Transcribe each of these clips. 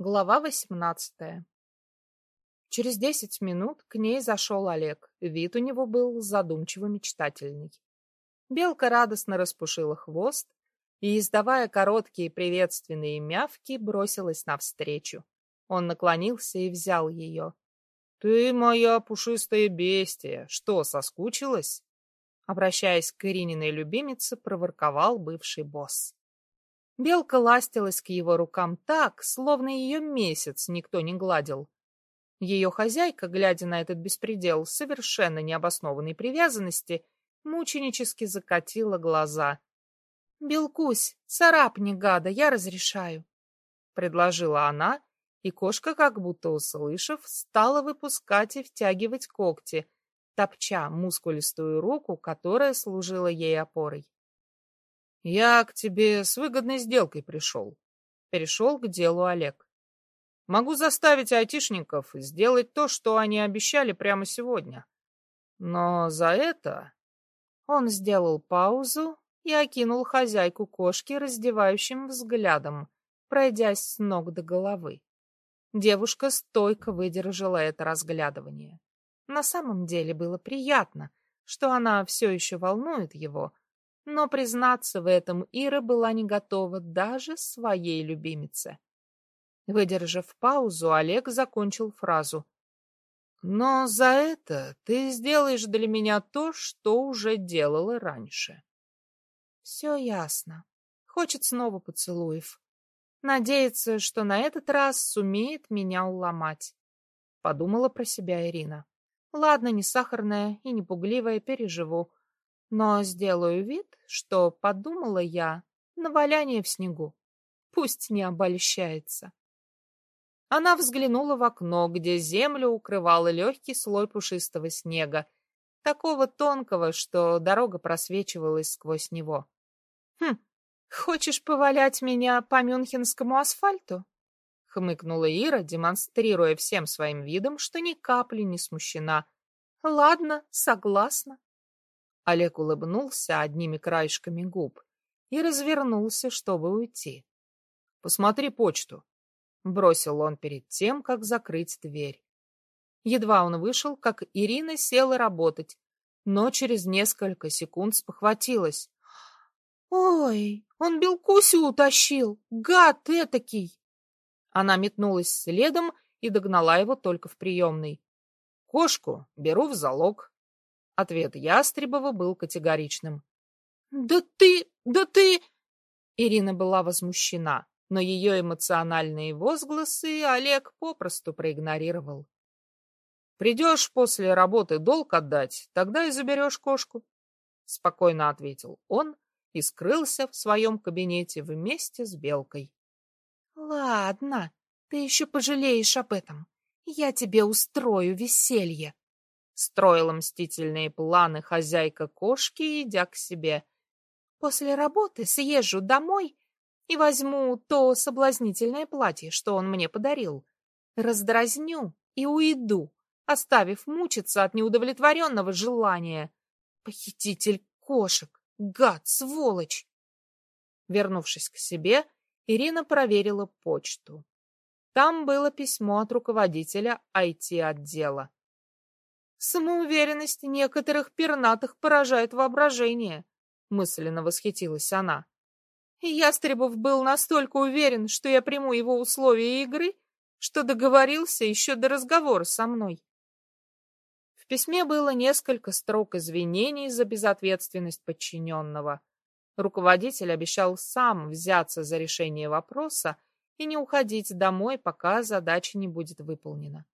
Глава восемнадцатая Через десять минут к ней зашел Олег. Вид у него был задумчиво-мечтательный. Белка радостно распушила хвост и, издавая короткие приветственные мявки, бросилась навстречу. Он наклонился и взял ее. — Ты моя пушистая бестия. Что, соскучилась? Обращаясь к Ирининой любимице, проворковал бывший босс. Белка ластилась к его рукам так, словно ее месяц никто не гладил. Ее хозяйка, глядя на этот беспредел совершенно необоснованной привязанности, мученически закатила глаза. — Белкусь, царапни, гада, я разрешаю, — предложила она, и кошка, как будто услышав, стала выпускать и втягивать когти, топча мускулистую руку, которая служила ей опорой. Я к тебе с выгодной сделкой пришел. Перешел к делу Олег. Могу заставить айтишников сделать то, что они обещали прямо сегодня. Но за это... Он сделал паузу и окинул хозяйку кошки раздевающим взглядом, пройдясь с ног до головы. Девушка стойко выдержала это разглядывание. На самом деле было приятно, что она все еще волнует его, но признаться в этом Ира была не готова даже своей любимице. Выдержав паузу, Олег закончил фразу. «Но за это ты сделаешь для меня то, что уже делала раньше». «Все ясно. Хочет снова поцелуев. Надеется, что на этот раз сумеет меня уломать», — подумала про себя Ирина. «Ладно, не сахарная и не пугливая, переживу но сделаю вид, что подумала я на валяние в снегу. Пусть не обольщается. Она взглянула в окно, где землю укрывал легкий слой пушистого снега, такого тонкого, что дорога просвечивалась сквозь него. «Хм, хочешь повалять меня по мюнхенскому асфальту?» — хмыкнула Ира, демонстрируя всем своим видом, что ни капли не смущена. «Ладно, согласна». Олег улыбнулся одними краешками губ и развернулся, чтобы уйти. «Посмотри почту», — бросил он перед тем, как закрыть дверь. Едва он вышел, как Ирина села работать, но через несколько секунд спохватилась. «Ой, он Белкусю утащил! Гад этакий!» Она метнулась следом и догнала его только в приемной. «Кошку беру в залог», Ответ Ястребова был категоричным. «Да ты... да ты...» Ирина была возмущена, но ее эмоциональные возгласы Олег попросту проигнорировал. «Придешь после работы долг отдать, тогда и заберешь кошку», — спокойно ответил он и скрылся в своем кабинете вместе с Белкой. «Ладно, ты еще пожалеешь об этом. Я тебе устрою веселье», Строила мстительные планы хозяйка кошки, идя к себе. После работы съезжу домой и возьму то соблазнительное платье, что он мне подарил. Раздразню и уйду, оставив мучиться от неудовлетворенного желания. Похититель кошек, гад, сволочь! Вернувшись к себе, Ирина проверила почту. Там было письмо от руководителя IT-отдела. Самоуверенность некоторых пернатых поражает воображение, мысленно восхитилась она. Ястребов был настолько уверен, что я приму его условия игры, что договорился еще до разговора со мной. В письме было несколько строк извинений за безответственность подчиненного. Руководитель обещал сам взяться за решение вопроса и не уходить домой, пока задача не будет выполнена.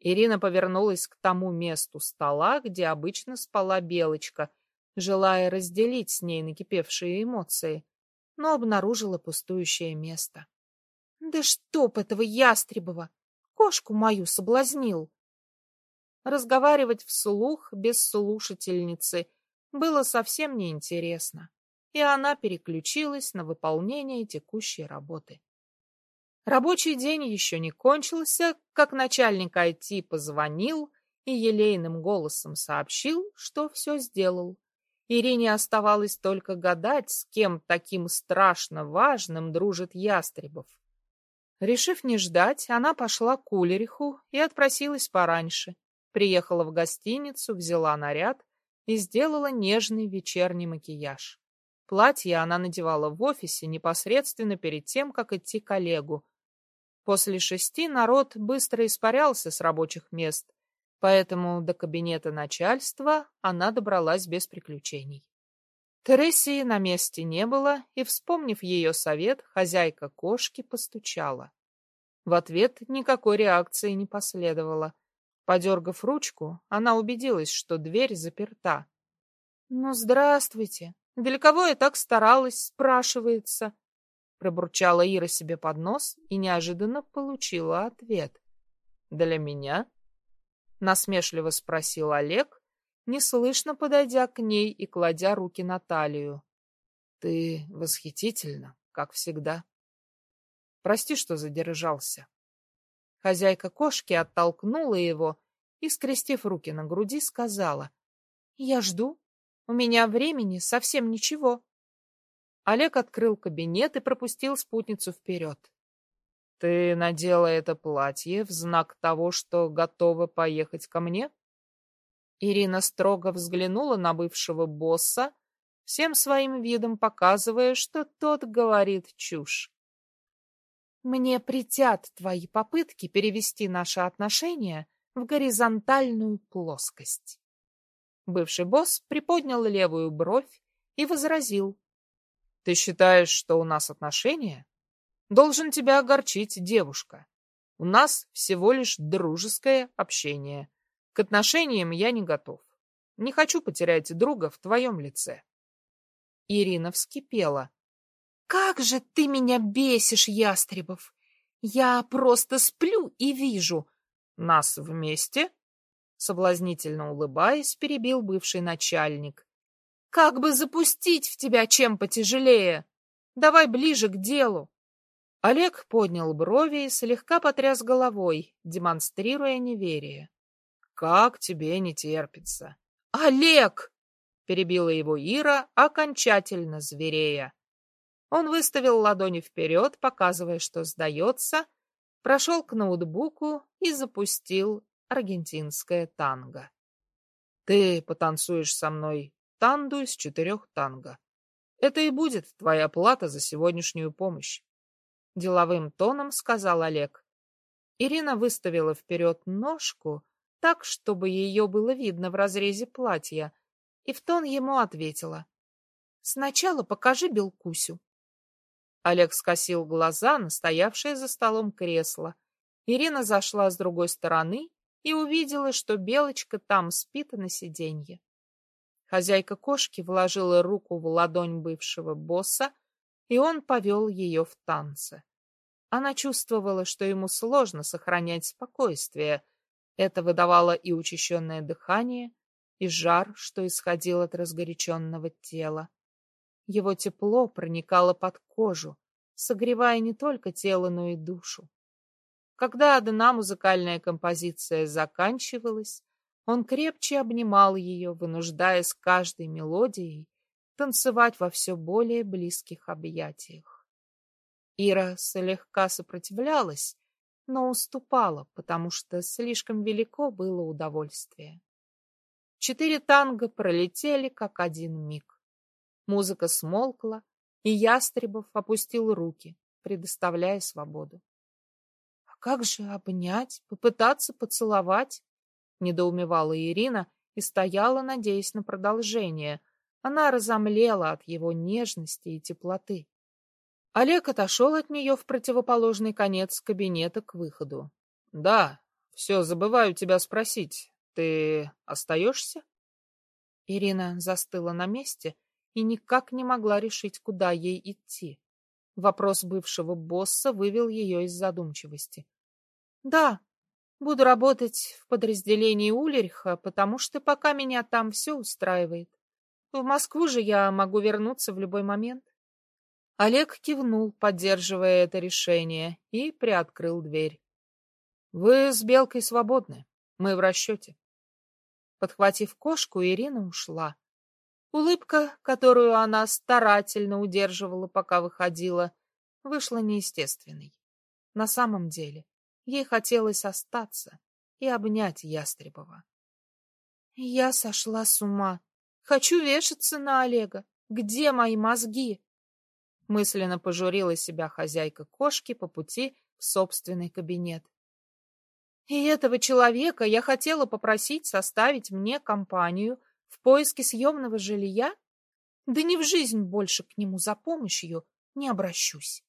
Ирина повернулась к тому месту стола, где обычно спала Белочка, желая разделить с ней накипевшие эмоции, но обнаружила пустующее место. «Да чтоб этого Ястребова! Кошку мою соблазнил!» Разговаривать вслух без слушательницы было совсем неинтересно, и она переключилась на выполнение текущей работы. Рабочий день еще не кончился, как начальник IT позвонил и елейным голосом сообщил, что все сделал. Ирине оставалось только гадать, с кем таким страшно важным дружит Ястребов. Решив не ждать, она пошла к Улериху и отпросилась пораньше. Приехала в гостиницу, взяла наряд и сделала нежный вечерний макияж. Платье она надевала в офисе непосредственно перед тем, как идти к Олегу. После шести народ быстро испарялся с рабочих мест, поэтому до кабинета начальства она добралась без приключений. Тересии на месте не было, и, вспомнив ее совет, хозяйка кошки постучала. В ответ никакой реакции не последовало. Подергав ручку, она убедилась, что дверь заперта. — Ну, здравствуйте. Для кого я так старалась, спрашивается. Пробурчала Ира себе под нос и неожиданно получила ответ. — Для меня? — насмешливо спросил Олег, неслышно подойдя к ней и кладя руки на талию. — Ты восхитительна, как всегда. Прости, что задержался. Хозяйка кошки оттолкнула его и, скрестив руки на груди, сказала. — Я жду. У меня времени совсем ничего. Олег открыл кабинет и пропустил спутницу вперед. — Ты надела это платье в знак того, что готова поехать ко мне? Ирина строго взглянула на бывшего босса, всем своим видом показывая, что тот говорит чушь. Мне притят твои попытки перевести наши отношения в горизонтальную плоскость. Бывший босс приподнял левую бровь и возразил. Ты считаешь, что у нас отношения? Должен тебя огорчить девушка. У нас всего лишь дружеское общение. К отношениям я не готов. Не хочу потерять друга в твоем лице. Ирина вскипела. «Как же ты меня бесишь, Ястребов! Я просто сплю и вижу. Нас вместе?» Соблазнительно улыбаясь, перебил бывший начальник. «Как бы запустить в тебя чем потяжелее? Давай ближе к делу!» Олег поднял брови и слегка потряс головой, демонстрируя неверие. Как тебе не терпится? Олег! Перебила его Ира, окончательно зверея. Он выставил ладони вперед, показывая, что сдается, прошел к ноутбуку и запустил аргентинское танго. Ты потанцуешь со мной танду из четырех танго. Это и будет твоя плата за сегодняшнюю помощь. Деловым тоном сказал Олег. Ирина выставила вперед ножку, так, чтобы ее было видно в разрезе платья, и в тон ему ответила. «Сначала покажи Белкусю». Олег скосил глаза на стоявшее за столом кресло. Ирина зашла с другой стороны и увидела, что Белочка там спит на сиденье. Хозяйка кошки вложила руку в ладонь бывшего босса, и он повел ее в танце. Она чувствовала, что ему сложно сохранять спокойствие, это выдавало и учащенное дыхание, и жар, что исходил от разгоряченного тела. Его тепло проникало под кожу, согревая не только тело, но и душу. Когда одна музыкальная композиция заканчивалась, он крепче обнимал ее, вынуждая с каждой мелодией танцевать во все более близких объятиях. Ира слегка сопротивлялась, но уступала, потому что слишком велико было удовольствие. Четыре танго пролетели, как один миг. Музыка смолкла, и Ястребов опустил руки, предоставляя свободу. — А как же обнять, попытаться поцеловать? — недоумевала Ирина и стояла, надеясь на продолжение. Она разомлела от его нежности и теплоты. Олег отошел от нее в противоположный конец кабинета к выходу. — Да, все, забываю тебя спросить. Ты остаешься? Ирина застыла на месте и никак не могла решить, куда ей идти. Вопрос бывшего босса вывел ее из задумчивости. — Да, буду работать в подразделении Улериха, потому что пока меня там все устраивает. В Москву же я могу вернуться в любой момент. Олег кивнул, поддерживая это решение, и приоткрыл дверь. — Вы с Белкой свободны. Мы в расчете. Подхватив кошку, Ирина ушла. Улыбка, которую она старательно удерживала, пока выходила, вышла неестественной. На самом деле, ей хотелось остаться и обнять Ястребова. Я сошла с ума. Хочу вешаться на Олега. Где мои мозги? Мысленно пожурила себя хозяйка кошки по пути в собственный кабинет. И этого человека я хотела попросить составить мне компанию в поиске съемного жилья? Да ни в жизнь больше к нему за помощью не обращусь.